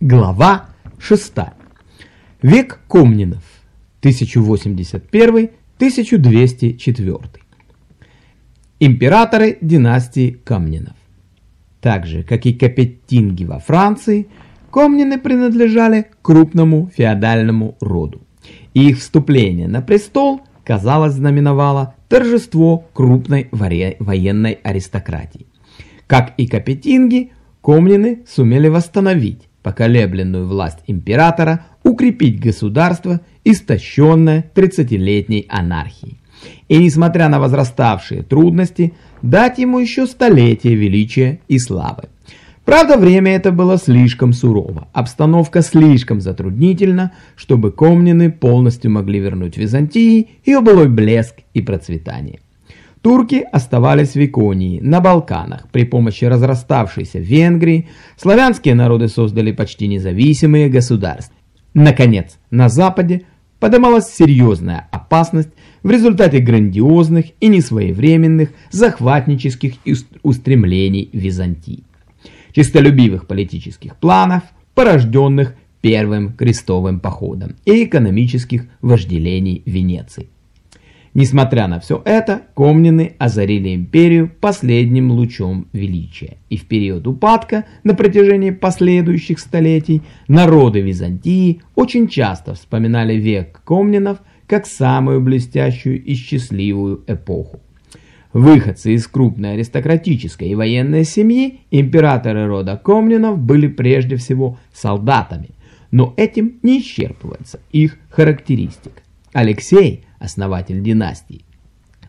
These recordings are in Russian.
Глава 6. Век Комнинов. 1081-1204. Императоры династии Комнинов. Так же, как и Капеттинги во Франции, Комнины принадлежали крупному феодальному роду. И их вступление на престол, казалось, знаменовало торжество крупной военной аристократии. Как и Капетинги, Комнины сумели восстановить поколебленную власть императора укрепить государство, истощенное 30-летней анархией. И несмотря на возраставшие трудности, дать ему еще столетие величия и славы. Правда, время это было слишком сурово, обстановка слишком затруднительна, чтобы комнины полностью могли вернуть Византии ее былой блеск и процветание. Турки оставались в Иконии, на Балканах. При помощи разраставшейся Венгрии славянские народы создали почти независимые государства. Наконец, на Западе подымалась серьезная опасность в результате грандиозных и несвоевременных захватнических устремлений Византии. Чистолюбивых политических планов, порожденных Первым крестовым походом и экономических вожделений Венеции. Несмотря на все это, комнины озарили империю последним лучом величия. И в период упадка, на протяжении последующих столетий, народы Византии очень часто вспоминали век комнинов как самую блестящую и счастливую эпоху. Выходцы из крупной аристократической и военной семьи, императоры рода Комнинов были прежде всего солдатами, но этим не исчерпывается их характеристика. Алексей – основатель династии.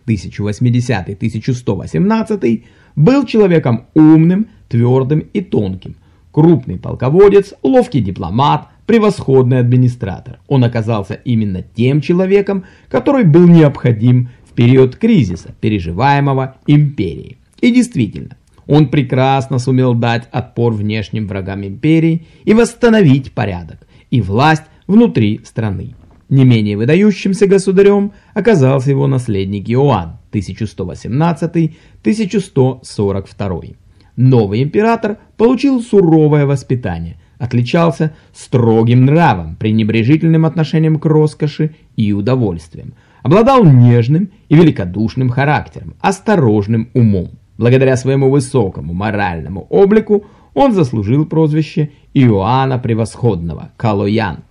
1080-1118 был человеком умным, твердым и тонким, крупный полководец, ловкий дипломат, превосходный администратор. Он оказался именно тем человеком, который был необходим в период кризиса, переживаемого империей. И действительно, он прекрасно сумел дать отпор внешним врагам империи и восстановить порядок и власть внутри страны. Не менее выдающимся государем оказался его наследник Иоанн 1118-1142. Новый император получил суровое воспитание, отличался строгим нравом, пренебрежительным отношением к роскоши и удовольствиям, обладал нежным и великодушным характером, осторожным умом. Благодаря своему высокому моральному облику он заслужил прозвище Иоанна Превосходного – Калоян.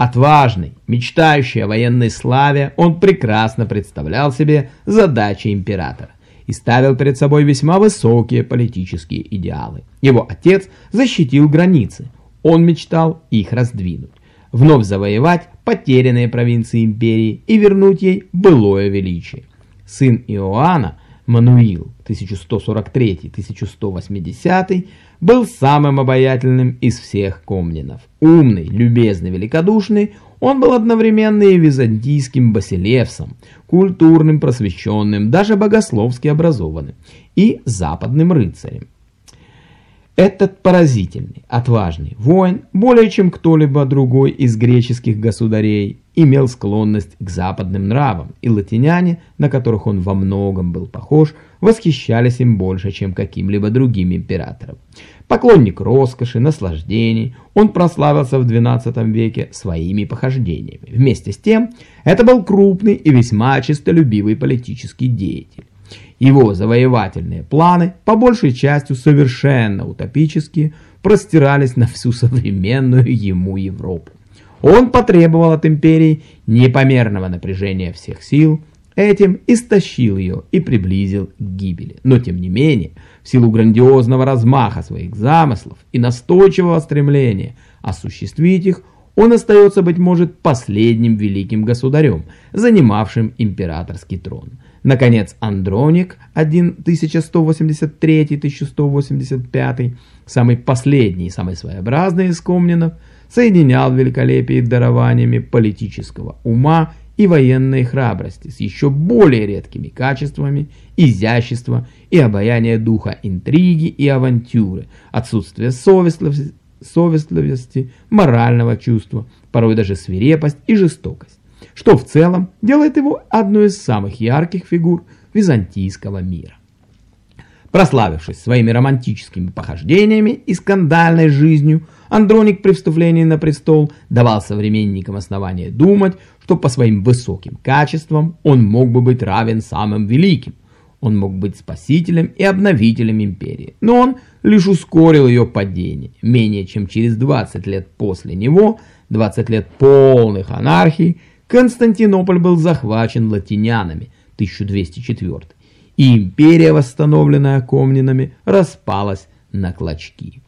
Отважный, мечтающий о военной славе, он прекрасно представлял себе задачи императора и ставил перед собой весьма высокие политические идеалы. Его отец защитил границы, он мечтал их раздвинуть, вновь завоевать потерянные провинции империи и вернуть ей былое величие. Сын Иоанна, Мануил 1143-1180, был самым обаятельным из всех комнинов. Умный, любезный, великодушный, он был одновременно и византийским басилевсом, культурным, просвещенным, даже богословски образованным, и западным рыцарем. Этот поразительный, отважный воин, более чем кто-либо другой из греческих государей, имел склонность к западным нравам, и латиняне, на которых он во многом был похож, восхищались им больше, чем каким-либо другим императором. Поклонник роскоши, наслаждений, он прославился в XII веке своими похождениями. Вместе с тем, это был крупный и весьма честолюбивый политический деятель. Его завоевательные планы, по большей части совершенно утопические, простирались на всю современную ему Европу. Он потребовал от империи непомерного напряжения всех сил, этим истощил ее и приблизил к гибели. Но тем не менее, в силу грандиозного размаха своих замыслов и настойчивого стремления осуществить их, он остается, быть может, последним великим государем, занимавшим императорский трон. Наконец, Андроник 1183-1185, самый последний и самый своеобразный из комнинов, соединял великолепие дарованиями политического ума и военной храбрости с еще более редкими качествами изящества и обаяния духа интриги и авантюры, отсутствие совестливости, совестливости, морального чувства, порой даже свирепость и жестокость, что в целом делает его одной из самых ярких фигур византийского мира. Прославившись своими романтическими похождениями и скандальной жизнью, Андроник при вступлении на престол давал современникам основание думать, что по своим высоким качествам он мог бы быть равен самым великим. Он мог быть спасителем и обновителем империи, но он лишь ускорил ее падение. Менее чем через 20 лет после него, 20 лет полных анархий, Константинополь был захвачен латинянами 1204 и империя, восстановленная комнинами, распалась на клочки.